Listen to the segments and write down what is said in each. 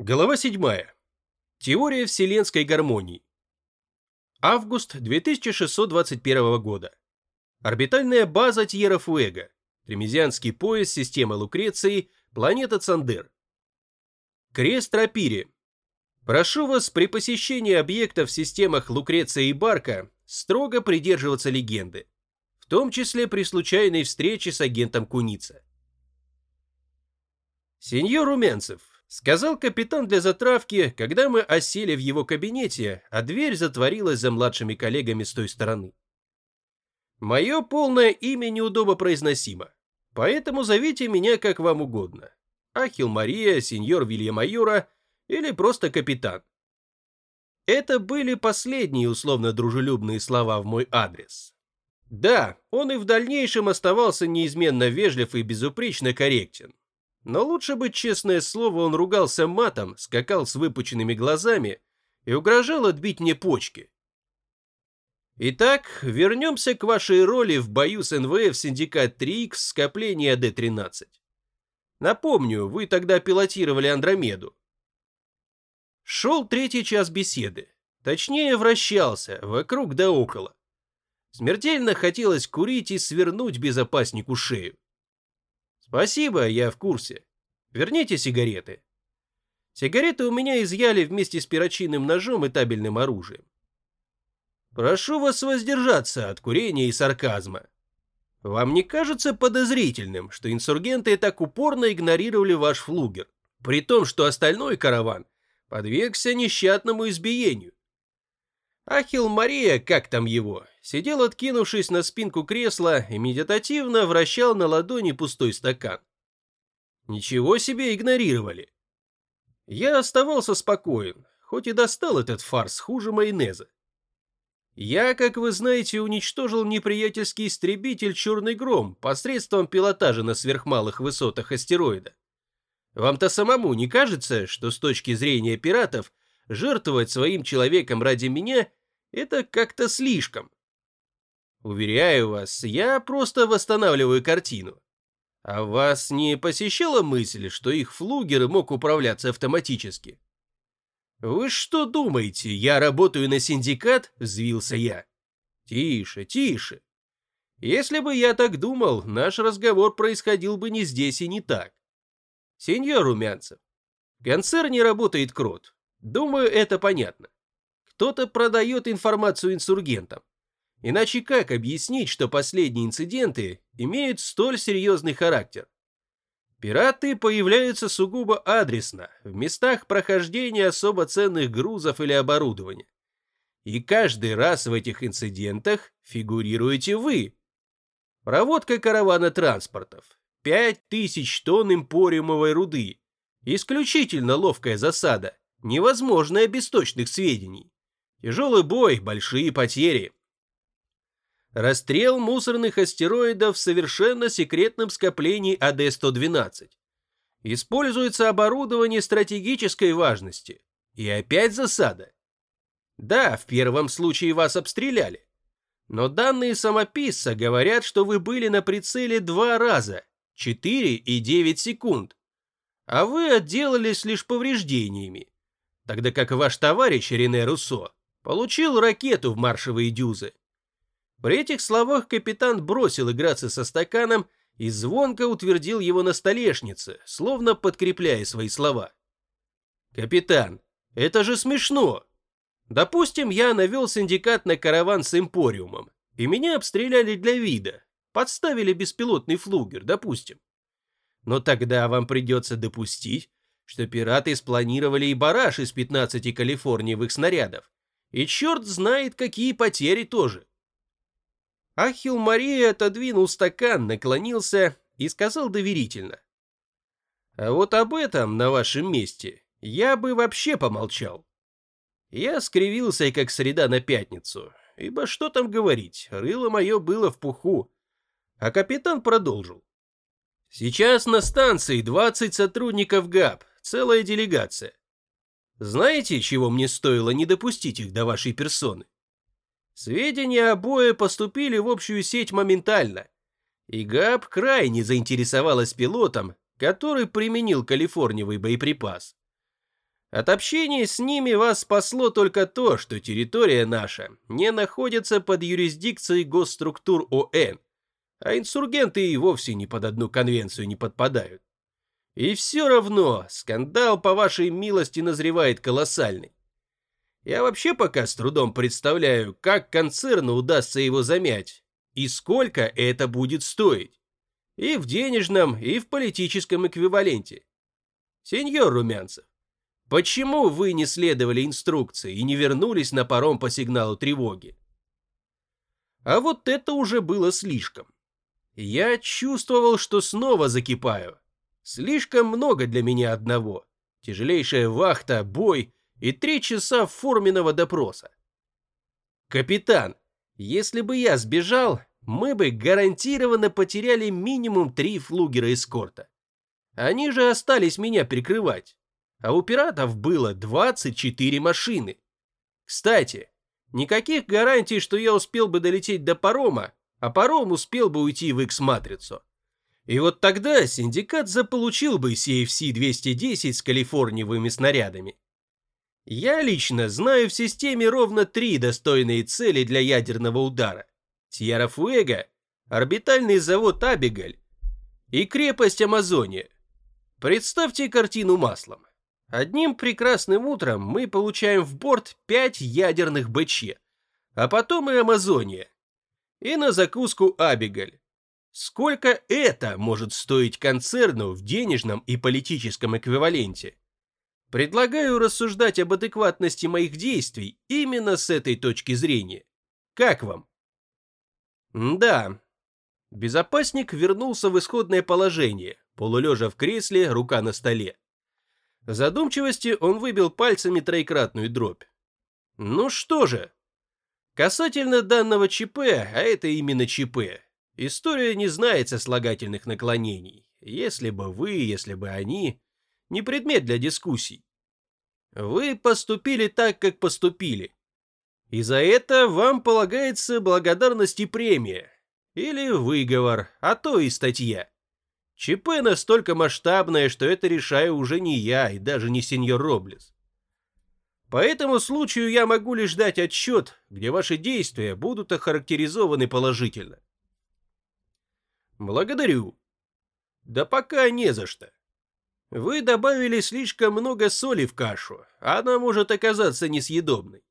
Глава 7. Теория вселенской гармонии. Август 2621 года. Орбитальная база Тьерра-Фуэго. Тремезианский пояс системы Лукреции, планета Цандер. Крест Рапири. Прошу вас при посещении объектов в системах Лукреция и Барка строго придерживаться легенды, в том числе при случайной встрече с агентом Куница. Сеньор Румянцев, Сказал капитан для затравки, когда мы осели в его кабинете, а дверь затворилась за младшими коллегами с той стороны. Мое полное имя неудобно произносимо, поэтому зовите меня как вам угодно. Ахил Мария, сеньор Вильямайора или просто капитан. Это были последние условно-дружелюбные слова в мой адрес. Да, он и в дальнейшем оставался неизменно вежлив и безупречно корректен. Но лучше бы, честное слово, он ругался матом, скакал с выпученными глазами и угрожал отбить мне почки. Итак, вернемся к вашей роли в бою с НВФ Синдикат 3Х в скоплении АД-13. Напомню, вы тогда пилотировали Андромеду. Шел третий час беседы. Точнее, вращался, вокруг да около. Смертельно хотелось курить и свернуть безопаснику шею. Спасибо, я в курсе. Верните сигареты. Сигареты у меня изъяли вместе с перочинным ножом и табельным оружием. Прошу вас воздержаться от курения и сарказма. Вам не кажется подозрительным, что инсургенты так упорно игнорировали ваш флугер, при том, что остальной караван подвергся нещадному избиению? Ахил Мария, как там его, сидел откинувшись на спинку кресла и медитативно вращал на ладони пустой стакан. Ничего себе игнорировали. Я оставался спокоен, хоть и достал этот фарс хуже майонеза. Я, как вы знаете, уничтожил неприятельский истребитель «Черный гром» посредством пилотажа на сверхмалых высотах астероида. Вам-то самому не кажется, что с точки зрения пиратов жертвовать своим человеком ради меня – это как-то слишком? Уверяю вас, я просто восстанавливаю картину. А вас не посещала мысль, что их флугер мог управляться автоматически? Вы что думаете, я работаю на синдикат? Взвился я. Тише, тише. Если бы я так думал, наш разговор происходил бы не здесь и не так. Сеньор Румянцев, в концерне работает крот. Думаю, это понятно. Кто-то продает информацию инсургентам. Иначе как объяснить, что последние инциденты имеют столь серьезный характер? Пираты появляются сугубо адресно, в местах прохождения особо ценных грузов или оборудования. И каждый раз в этих инцидентах фигурируете вы. Проводка каравана транспортов. 5000 тонн импориумовой руды. Исключительно ловкая засада, невозможная без точных сведений. Тяжелый бой, большие потери. Расстрел мусорных астероидов в совершенно секретном скоплении АД-112. Используется оборудование стратегической важности. И опять засада. Да, в первом случае вас обстреляли. Но данные самописца говорят, что вы были на прицеле два раза, 4 и 9 секунд. А вы отделались лишь повреждениями. Тогда как ваш товарищ Рене Руссо получил ракету в маршевые дюзы. При этих словах капитан бросил играться со стаканом и звонко утвердил его на столешнице, словно подкрепляя свои слова. «Капитан, это же смешно! Допустим, я навел синдикат на караван с импориумом, и меня обстреляли для вида, подставили беспилотный флугер, допустим. Но тогда вам придется допустить, что пираты спланировали и бараж из 15 калифорниевых снарядов, и черт знает, какие потери тоже. Ахил Мария отодвинул стакан, наклонился и сказал доверительно. А вот об этом на вашем месте я бы вообще помолчал. Я скривился, как среда на пятницу, ибо что там говорить, рыло мое было в пуху. А капитан продолжил. Сейчас на станции 20 сотрудников ГАП, целая делегация. Знаете, чего мне стоило не допустить их до вашей персоны? Сведения обои поступили в общую сеть моментально, и ГАП крайне заинтересовалась пилотом, который применил калифорниевый боеприпас. От общения с ними вас спасло только то, что территория наша не находится под юрисдикцией госструктур ОН, а инсургенты и вовсе ни под одну конвенцию не подпадают. И все равно скандал, по вашей милости, назревает колоссальный. Я вообще пока с трудом представляю, как концерну удастся его замять, и сколько это будет стоить. И в денежном, и в политическом эквиваленте. Сеньор Румянцев, Почему вы не следовали инструкции и не вернулись на паром по сигналу тревоги? А вот это уже было слишком. Я чувствовал, что снова закипаю. Слишком много для меня одного. Тяжелейшая вахта, бой и три часа форменного допроса. Капитан, если бы я сбежал, мы бы гарантированно потеряли минимум три флугера эскорта. Они же остались меня прикрывать а у пиратов было 24 машины. Кстати, никаких гарантий, что я успел бы долететь до парома, а паром успел бы уйти в X-матрицу. И вот тогда синдикат заполучил бы CFC-210 с калифорниевыми снарядами. Я лично знаю в системе ровно три достойные цели для ядерного удара. Тьяра-Фуэго, орбитальный завод Абигаль и крепость Амазония. Представьте картину маслом. Одним прекрасным утром мы получаем в борт 5 ядерных БЧ, а потом и Амазония. И на закуску Абигаль. Сколько это может стоить концерну в денежном и политическом эквиваленте? Предлагаю рассуждать об адекватности моих действий именно с этой точки зрения. Как вам? Да. Безопасник вернулся в исходное положение, полулежа в кресле, рука на столе. В задумчивости он выбил пальцами троекратную дробь. Ну что же, касательно данного ЧП, а это именно ЧП, история не знает сослагательных наклонений. Если бы вы, если бы они, не предмет для дискуссий. Вы поступили так, как поступили. И за это вам полагается благодарность и премия. Или выговор, а то и статья. ЧП настолько масштабное, что это решаю уже не я и даже не сеньор Роблес. По этому случаю я могу лишь дать отчет, где ваши действия будут охарактеризованы положительно. Благодарю. Да пока не за что. Вы добавили слишком много соли в кашу, а она может оказаться несъедобной.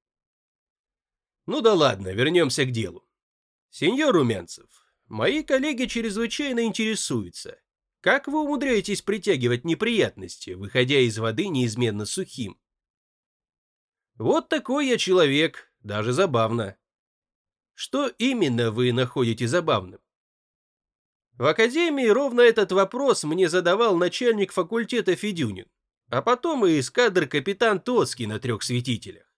Ну да ладно, вернемся к делу. Сеньор Румянцев, мои коллеги чрезвычайно интересуются, как вы умудряетесь притягивать неприятности, выходя из воды неизменно сухим? Вот такой я человек, даже забавно. Что именно вы находите забавным? В академии ровно этот вопрос мне задавал начальник факультета Федюнин, а потом и эскадр капитан Тоцкий на трех светителях.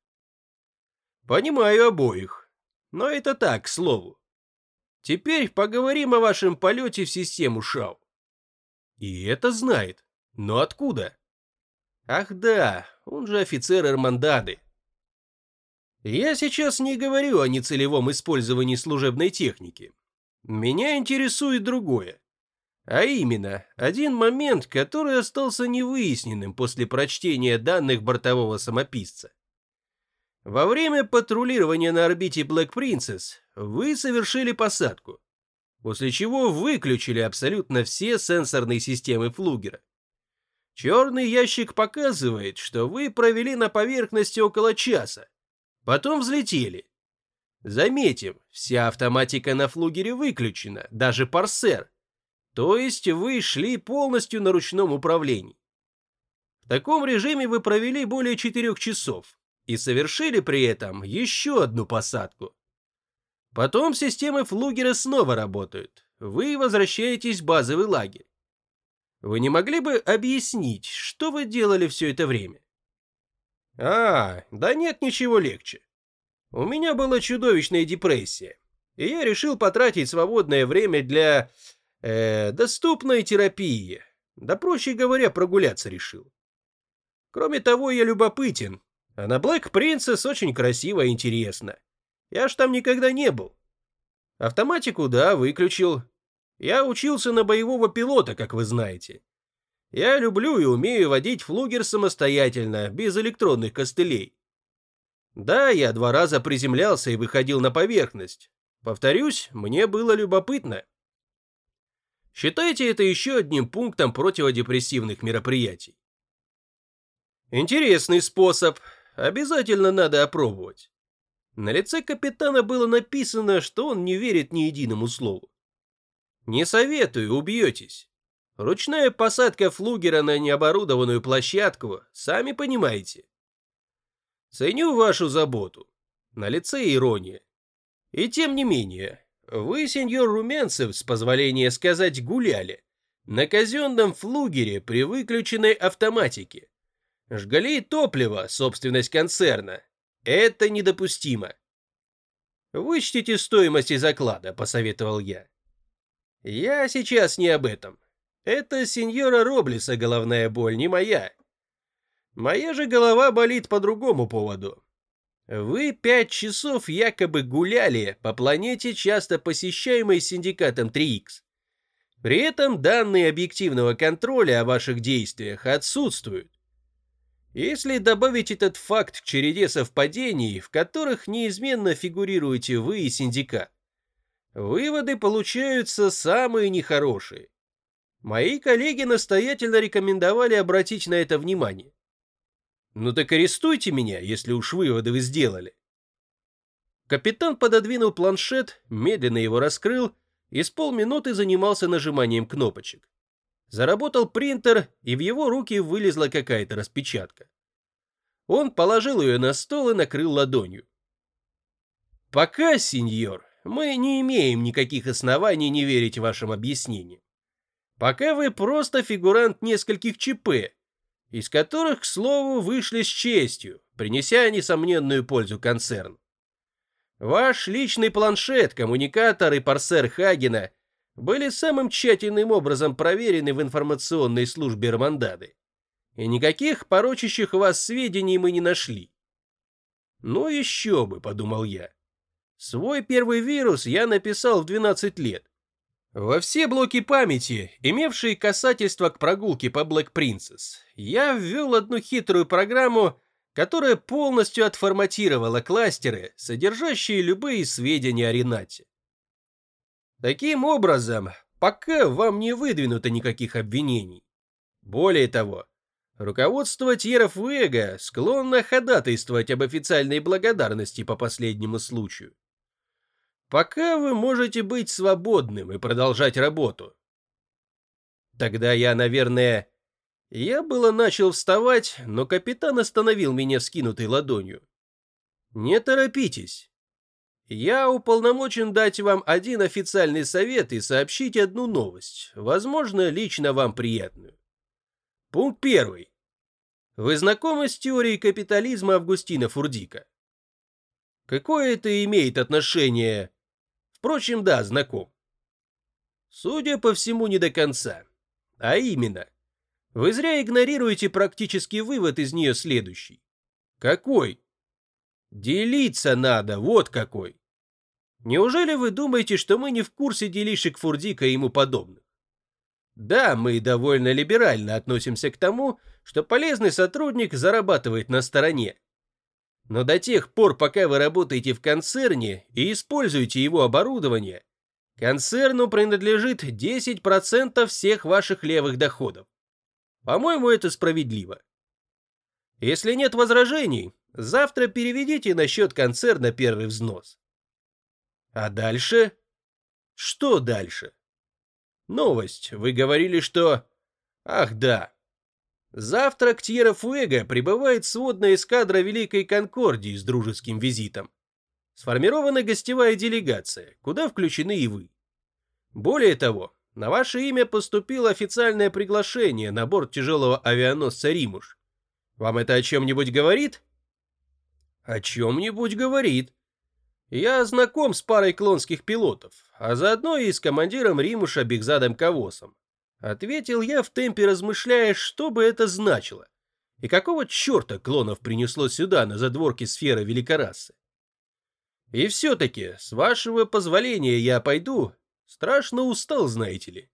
Понимаю обоих, но это так, к слову. Теперь поговорим о вашем полете в систему ШАУ. И это знает. Но откуда? Ах да, он же офицер Эрмандады. Я сейчас не говорю о нецелевом использовании служебной техники. Меня интересует другое. А именно, один момент, который остался невыясненным после прочтения данных бортового самописца. Во время патрулирования на орбите Black Princess вы совершили посадку после чего выключили абсолютно все сенсорные системы флугера. Черный ящик показывает, что вы провели на поверхности около часа, потом взлетели. Заметим, вся автоматика на флугере выключена, даже парсер, то есть вы шли полностью на ручном управлении. В таком режиме вы провели более 4 часов и совершили при этом еще одну посадку. Потом системы флугера снова работают. Вы возвращаетесь в базовый лагерь. Вы не могли бы объяснить, что вы делали все это время? А, да нет ничего легче. У меня была чудовищная депрессия, и я решил потратить свободное время для э, доступной терапии. Да проще говоря, прогуляться решил. Кроме того, я любопытен, а на Black Princess очень красиво и интересно. Я ж там никогда не был. Автоматику, да, выключил. Я учился на боевого пилота, как вы знаете. Я люблю и умею водить флугер самостоятельно, без электронных костылей. Да, я два раза приземлялся и выходил на поверхность. Повторюсь, мне было любопытно. Считайте это еще одним пунктом противодепрессивных мероприятий. Интересный способ. Обязательно надо опробовать. На лице капитана было написано, что он не верит ни единому слову. Не советую, убьетесь. Ручная посадка флугера на необорудованную площадку, сами понимаете. Ценю вашу заботу. На лице ирония. И тем не менее, вы, сеньор Румянцев, с позволения сказать, гуляли. На казенном флугере при выключенной автоматике. Жгали топливо, собственность концерна. Это недопустимо. Вычтите стоимость из заклада, посоветовал я. Я сейчас не об этом. Это сеньора Роблеса головная боль, не моя. Моя же голова болит по другому поводу. Вы пять часов якобы гуляли по планете, часто посещаемой синдикатом 3Х. При этом данные объективного контроля о ваших действиях отсутствуют. Если добавить этот факт к череде совпадений, в которых неизменно фигурируете вы и синдикат, выводы получаются самые нехорошие. Мои коллеги настоятельно рекомендовали обратить на это внимание. Ну так арестуйте меня, если уж выводы вы сделали. Капитан пододвинул планшет, медленно его раскрыл и с полминуты занимался нажиманием кнопочек. Заработал принтер, и в его руки вылезла какая-то распечатка. Он положил ее на стол и накрыл ладонью. «Пока, сеньор, мы не имеем никаких оснований не верить вашим объяснениям. Пока вы просто фигурант нескольких ЧП, из которых, к слову, вышли с честью, принеся несомненную пользу концерну. Ваш личный планшет, коммуникатор и парсер Хагена были самым тщательным образом проверены в информационной службе Романдады, и никаких порочащих вас сведений мы не нашли. Ну еще бы, подумал я. Свой первый вирус я написал в 12 лет. Во все блоки памяти, имевшие касательство к прогулке по Black Princess, я ввел одну хитрую программу, которая полностью отформатировала кластеры, содержащие любые сведения о Ренате. Таким образом, пока вам не выдвинуто никаких обвинений. Более того, руководство Тьеров Вега склонно ходатайствовать об официальной благодарности по последнему случаю. Пока вы можете быть свободным и продолжать работу. Тогда я, наверное... Я было начал вставать, но капитан остановил меня скинутой ладонью. Не торопитесь. Я уполномочен дать вам один официальный совет и сообщить одну новость, возможно, лично вам приятную. Пункт первый. Вы знакомы с теорией капитализма Августина Фурдика? Какое это имеет отношение Впрочем, да, знаком. Судя по всему, не до конца. А именно, вы зря игнорируете практический вывод из нее следующий. Какой? Делиться надо, вот какой. Неужели вы думаете, что мы не в курсе делишек Фурдика и ему подобных? Да, мы довольно либерально относимся к тому, что полезный сотрудник зарабатывает на стороне. Но до тех пор, пока вы работаете в концерне и используете его оборудование, концерну принадлежит 10% всех ваших левых доходов. По-моему, это справедливо. Если нет возражений, завтра переведите на счет концерна первый взнос. А дальше? Что дальше? Новость. Вы говорили, что... Ах да, Завтра к Тьерра-Фуэго прибывает сводная эскадра Великой Конкордии с дружеским визитом. Сформирована гостевая делегация, куда включены и вы. Более того, на ваше имя поступило официальное приглашение на борт тяжелого авианосца «Римуш». Вам это о чем-нибудь говорит? О чем-нибудь говорит. Я знаком с парой клонских пилотов, а заодно и с командиром Римуша Бигзадом Кавосом. Ответил я в темпе, размышляя, что бы это значило. И какого черта клонов принесло сюда, на задворке сферы великорасы? И все-таки, с вашего позволения я пойду. Страшно устал, знаете ли.